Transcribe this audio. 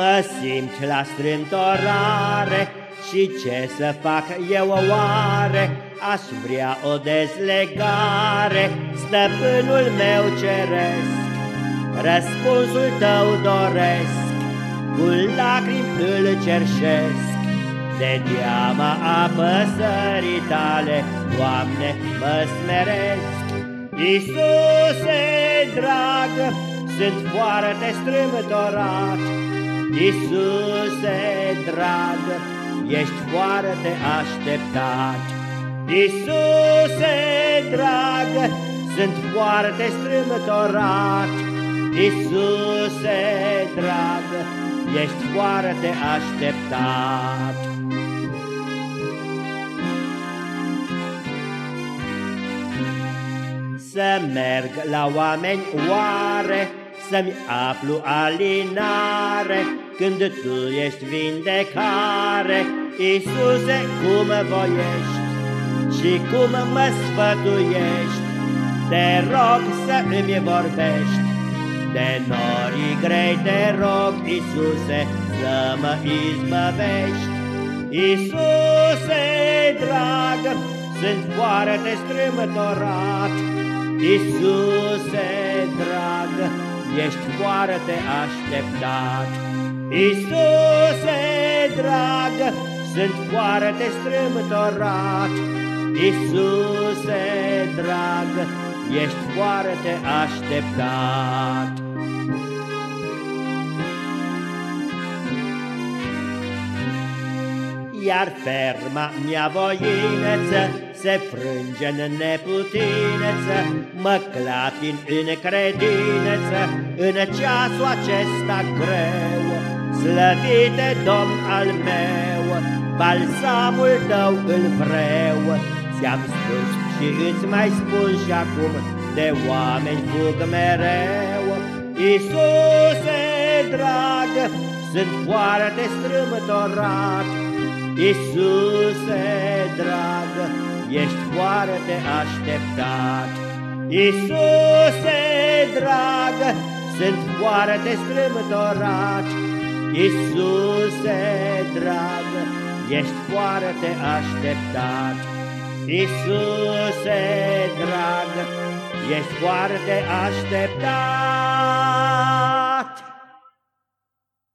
Mă simt la strântorare și ce să fac eu oare? Aș vrea o dezlegare, stăpânul meu ceresc. Răspunsul tău doresc, cu lacrimi îl cerșesc. De teama apăsării tale, Doamne, mă smeresc. Iisuse drag, sunt foarte strâmtorat, Iisuse drag, ești foarte așteptat. Iisuse drag, sunt foarte strâmtorat, Iisuse drag, ești foarte așteptat. Să merg la oameni oare, Să-mi aflu alinare, Când Tu ești vindecare, Iisuse, cum voiești Și cum mă sfătuiești, Te rog să îmi vorbești, De norii grei te rog, Iisuse, Să mă izbăvești. Iisuse, drag, sunt foarte strâmtorat, Iisuse, drag, ești foarte așteptat. Iisuse, drag, sunt foarte strâmtorat. Iisuse, drag, ești foarte așteptat. Iar ferma mea voinăță se frânge în neputineță, Mă clatin în credință, în ceasul acesta greu. Slăvite Domn al meu, balsamul tău îl vreau. Ți-am spus și îți mai spun și acum, de oameni fug mereu. Iisuse drag, sunt foarte strâmtorat, Iisuse drag, ești foarte așteptat. Iisuse drag, sunt foarte strâmtorat. Iisuse drag, ești foarte așteptat. Iisuse drag, ești foarte așteptat.